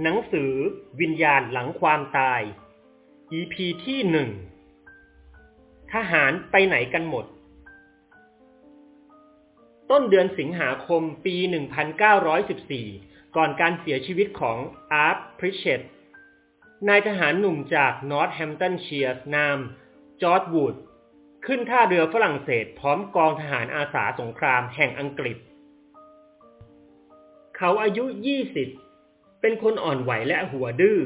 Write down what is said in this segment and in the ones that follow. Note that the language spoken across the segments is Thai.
หนังสือวิญญาณหลังความตาย EP ที่หนึ่งทหารไปไหนกันหมด ต้นเดือนสิงหาคมปี 1914 ก่อนการเสียชีวิตของอาร์ตพริชเชตนายทหารหนุ่มจากนอร์ทแฮมป์ตันเชียร์นาม จอร์ดวูด ขึ้นท่าเรือฝรั่งเศสพร้อมกองทหารอาสาสงครามแห่งอังกฤษ เขาอายุ 20 เป็นคนอ่อนไหวและหัวดื้อ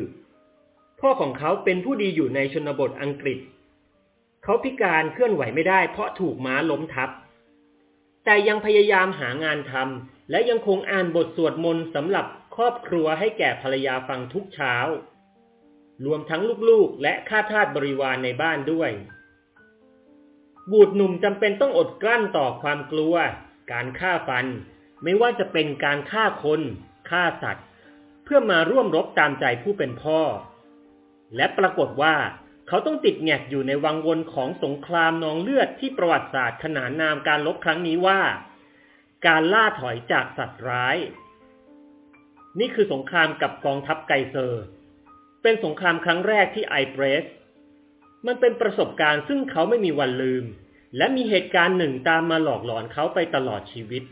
พ่อของเขาเป็นผู้ดีอยู่ในชนบทอังกฤษ เขาพิการเคลื่อนไหวไม่ได้เพราะถูกม้าล้มทับ แต่ยังพยายามหางานทำและยังคงอ่านบทสวดมนต์สำหรับครอบครัวให้แก่ภรรยาฟังทุกเช้า รวมทั้งลูกๆ และข้าทาสบริวารในบ้านด้วย บูดหนุ่มจำเป็นต้องอดกลั้นต่อความกลัว การฆ่าฟัน ไม่ว่าจะเป็นการฆ่าคนฆ่าสัตว์ เพื่อมาร่วมรบตามใจผู้เป็นพ่อ และปรากฏว่าเขาต้องติดแงกอยู่ในวังวนของสงครามนองเลือดที่ประวัติศาสตร์ขนานนามการลบครั้งนี้ว่า การล่าถอยจากสัตว์ร้าย นี่คือสงครามกับกองทัพไกเซอร์ เป็นสงครามครั้งแรกที่ไอเบรส มันเป็นประสบการณ์ซึ่งเขาไม่มีวันลืม และมีเหตุการณ์หนึ่งตามมาหลอกหลอนเขาไปตลอดชีวิต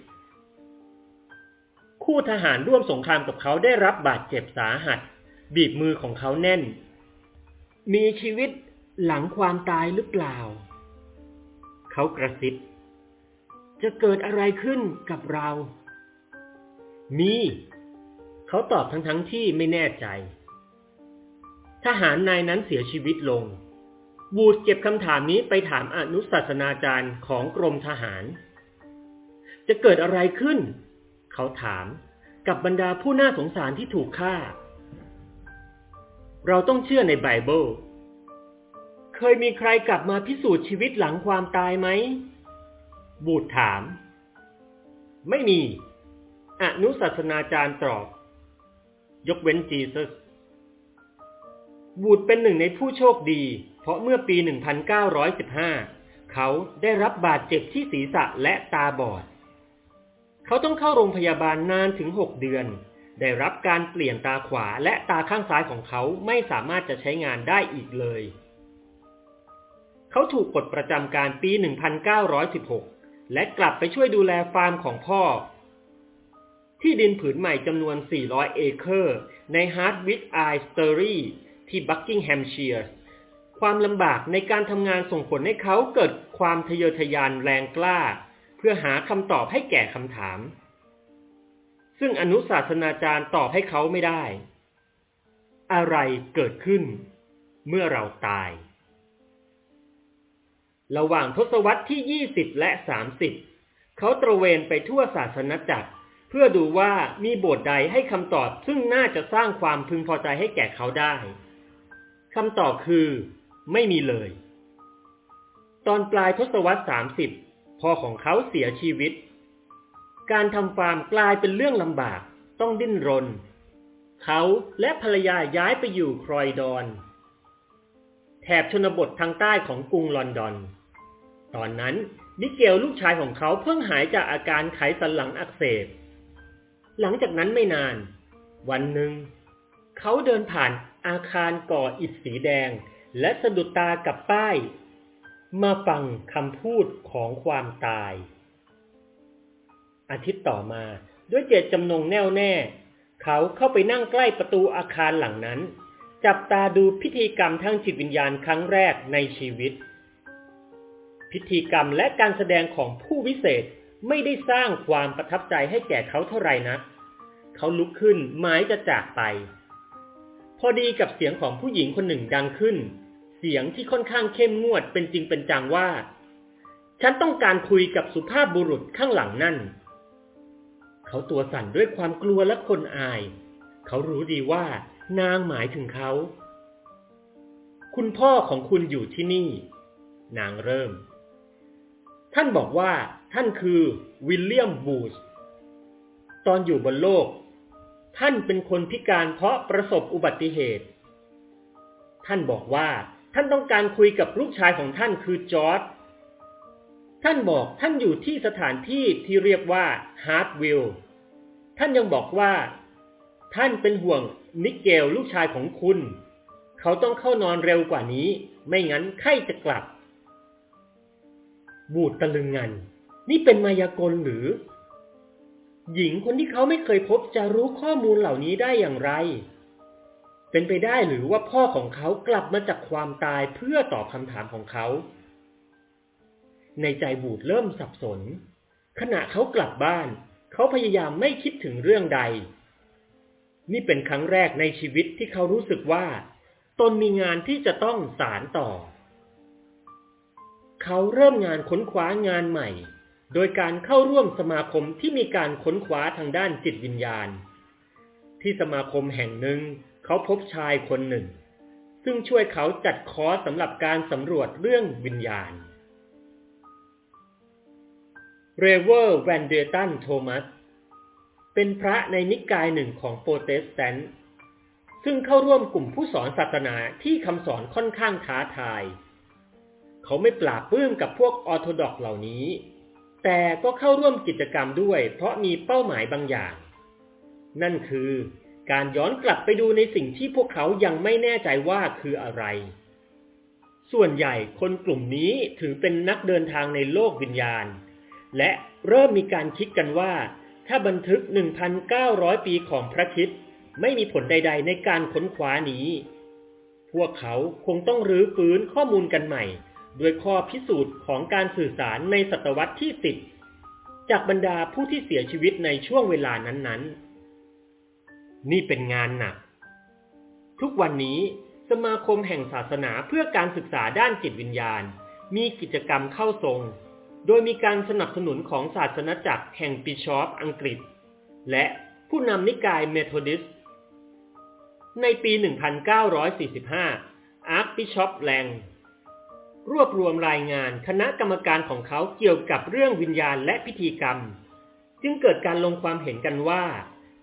คู่ทหารร่วมสงครามกับเขาได้รับบาดเจ็บสาหัส บีบมือของเขาแน่น มีชีวิตหลังความตายหรือเปล่า เขากระซิบ จะเกิดอะไรขึ้นกับเรา มี เขาตอบทั้งทั้งที่ไม่แน่ใจ ทหารนายนั้นเสียชีวิตลงบูดเก็บคำถามนี้ไปถามอนุศาสนาจารย์ของกรมทหาร จะเกิดอะไรขึ้น เขาถามกับบรรดาผู้น่าสงสารที่ถูกฆ่า เราต้องเชื่อในไบเบิล เคยมีใครกลับมาพิสูจน์ชีวิตหลังความตายไหม บูดถาม ไม่มี อนุศาสนาจารย์ตอบ ยกเว้นจีซัส บูดเป็นหนึ่งในผู้โชคดี เพราะเมื่อปี 1915 เขาได้รับบาดเจ็บที่ศีรษะและตาบอด เขาต้องเข้าโรงพยาบาลนานถึง 6 เดือน ได้รับการเปลี่ยนตาขวาและตาข้างซ้ายของเขาไม่สามารถจะใช้งานได้อีกเลย เขาถูกปลดประจำการปี 1916 และกลับไปช่วยดูแลฟาร์มของพ่อ ที่ดินผืนใหม่จำนวน 400 เอเคอร์ ในฮาร์ดวิ i ไอสเตอรี่ที่บักกิงแฮมเชียร์ความลำบากในการทำงานส่งผลให้เขาเกิดความทะเยอทะยานแรงกล้า เพื่อหาคำตอบให้แก่คำถาม ซึ่งอนุศาสนาจารย์ตอบให้เขาไม่ได้ อะไรเกิดขึ้นเมื่อเราตาย ระหว่างทศวรรษที่ 20 และ 30 เขาตระเวนไปทั่วศาสนจักร เพื่อดูว่ามีโบสถ์ใดให้คำตอบซึ่งน่าจะสร้างความพึงพอใจให้แก่เขาได้คำตอบคือ ไม่มีเลย ตอนปลายทศวรรษ 30 พ่อของเขาเสียชีวิต การทำฟาร์มกลายเป็นเรื่องลำบาก ต้องดิ้นรน เขาและภรรยาย้ายไปอยู่ครอยดอน แถบชนบททางใต้ของกรุงลอนดอน ตอนนั้นมิเกลลูกชายของเขาเพิ่งหายจากอาการไขสันหลังอักเสบ หลังจากนั้นไม่นาน วันหนึ่ง เขาเดินผ่านอาคารก่ออิฐสีแดง และสะดุดตากับป้าย มาฟังคำพูดของความตาย อาทิตย์ต่อมาด้วยเจตจำนงแน่วแน่ เขาเข้าไปนั่งใกล้ประตูอาคารหลังนั้น จับตาดูพิธีกรรมทางจิตวิญญาณครั้งแรกในชีวิต พิธีกรรมและการแสดงของผู้วิเศษไม่ได้สร้างความประทับใจให้แก่เขาเท่าไหร่นะเขาลุกขึ้นหมายจะจากไป พอดีกับเสียงของผู้หญิงคนหนึ่งดังขึ้น สียงที่ค่อนข้างเข้มงวดเป็นจริงเป็นจังว่า ฉันต้องการคุยกับสุภาพบุรุษข้างหลังนั่น เขาตัวสั่นด้วยความกลัวและคนอาย เขารู้ดีว่านางหมายถึงเขา คุณพ่อของคุณอยู่ที่นี่ นางเริ่ม ท่านบอกว่าท่านคือวิลเลียมบูสตอนอยู่บนโลก ท่านเป็นคนพิการเพราะประสบอุบัติเหตุ ท่านบอกว่า ท่านต้องการคุยกับลูกชายของท่านคือจอร์ดท่านบอกท่านอยู่ที่สถานที่ที่เรียกว่าฮาร์ดวิลท่านยังบอกว่า ท่านเป็นห่วงมิเกลลูกชายของคุณ เขาต้องเข้านอนเร็วกว่านี้ ไม่งั้นไข้จะกลับ บูดตะลึงงัน นี่เป็นมายากลหรือ หญิงคนที่เขาไม่เคยพบจะรู้ข้อมูลเหล่านี้ได้อย่างไร เป็นไปได้หรือว่าพ่อของเขากลับมาจากความตายเพื่อตอบคำถามของเขา ในใจบูดเริ่มสับสน ขณะเขากลับบ้าน เขาพยายามไม่คิดถึงเรื่องใด นี่เป็นครั้งแรกในชีวิตที่เขารู้สึกว่า ตนมีงานที่จะต้องสารต่อ เขาเริ่มงานค้นคว้างานใหม่ โดยการเข้าร่วมสมาคมที่มีการค้นคว้าทางด้านจิตวิญญาณ ที่สมาคมแห่งหนึ่ง เขาพบชายคนหนึ่ง ซึ่งช่วยเขาจัดคอร์สสำหรับการสำรวจเรื่องวิญญาณ Reverend เดรตันโทมัส เป็นพระในนิกายหนึ่งของโปรเตสแตนต์ซึ่งเข้าร่วมกลุ่มผู้สอนศาสนาที่คำสอนค่อนข้างท้าทาย เขาไม่ปลาบปลื้มกับพวกออร์โธดอกซ์เหล่านี้ แต่ก็เข้าร่วมกิจกรรมด้วย เพราะมีเป้าหมายบางอย่าง นั่นคือ การย้อนกลับไปดูในสิ่งที่พวกเขายังไม่แน่ใจว่าคืออะไร ส่วนใหญ่คนกลุ่มนี้ถือเป็นนักเดินทางในโลกวิญญาณ และเริ่มมีการคิดกันว่า ถ้าบันทึก 1,900 ปีของพระคิดไม่มีผลใด ๆ ในการค้นคว้านี้ พวกเขาคงต้องรื้อฟื้นข้อมูลกันใหม่ด้วยข้อพิสูจน์ของการสื่อสารในศตวรรษที่สิบจากบรรดาผู้ที่เสียชีวิตในช่วงเวลานั้นๆ นี่เป็นงานหนัก ทุกวันนี้สมาคมแห่งศาสนาเพื่อการศึกษาด้านจิตวิญญาณ มีกิจกรรมเข้าทรง โดยมีการสนับสนุนของศาสนจักรแห่งบิชอปอังกฤษ และผู้นำนิกายเมโทดิสต์ในปี 1945 Archbishop แลงรวบรวมรายงานคณะกรรมการของเขาเกี่ยวกับเรื่องวิญญาณและพิธีกรรม จึงเกิดการลงความเห็นกันว่า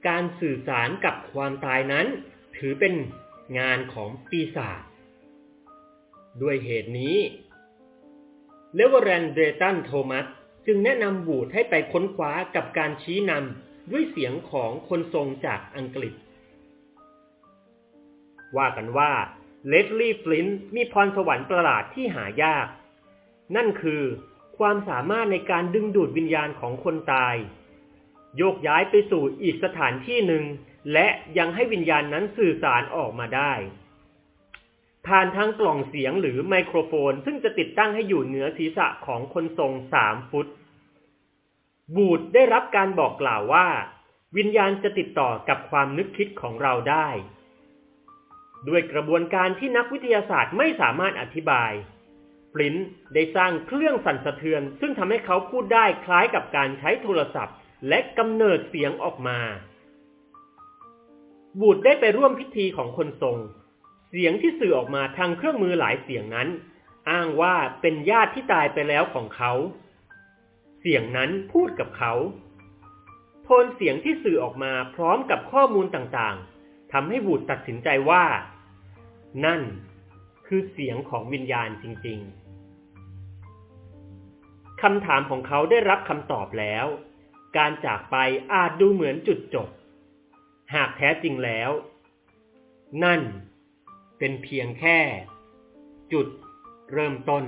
การสื่อสารกับความตายนั้น ถือเป็นงานของปีศาจด้วยเหตุนี้ Reverend เดรตันโทมัสจึงแนะนำบูดให้ไปค้นคว้ากับการชี้นำด้วยเสียงของคนทรงจากอังกฤษ ว่ากันว่าเลสลี่ฟลินต์มีพรสวรรค์ประหลาดที่หายาก นั่นคือความสามารถในการดึงดูดวิญญาณของคนตาย โยกย้ายไปสู่อีกสถานที่หนึ่ง และยังให้วิญญาณนั้นสื่อสารออกมาได้ผ่านทางกล่องเสียงหรือไมโครโฟน ซึ่งจะติดตั้งให้อยู่เหนือศีรษะของคนทรงสามฟุต บูดได้รับการบอกกล่าวว่า วิญญาณจะติดต่อกับความนึกคิดของเราได้ ด้วยกระบวนการที่นักวิทยาศาสตร์ไม่สามารถอธิบายปลินได้สร้างเครื่องสั่นสะเทือน ซึ่งทำให้เขาพูดได้คล้ายกับการใช้โทรศัพท์ และกำเนิดเสียงออกมา บูดได้ไปร่วมพิธีของคนทรง เสียงที่สื่อออกมาทางเครื่องมือหลายเสียงนั้น อ้างว่าเป็นญาติที่ตายไปแล้วของเขา เสียงนั้นพูดกับเขา โทนเสียงที่สื่อออกมาพร้อมกับข้อมูลต่างๆทำให้บูดตัดสินใจว่า นั่นคือเสียงของวิญญาณจริง ๆคำถามของเขาได้รับคำตอบแล้ว การจากไปอาจดูเหมือนจุดจบ หากแท้จริงแล้ว นั่นเป็นเพียงแค่ จุดเริ่มต้น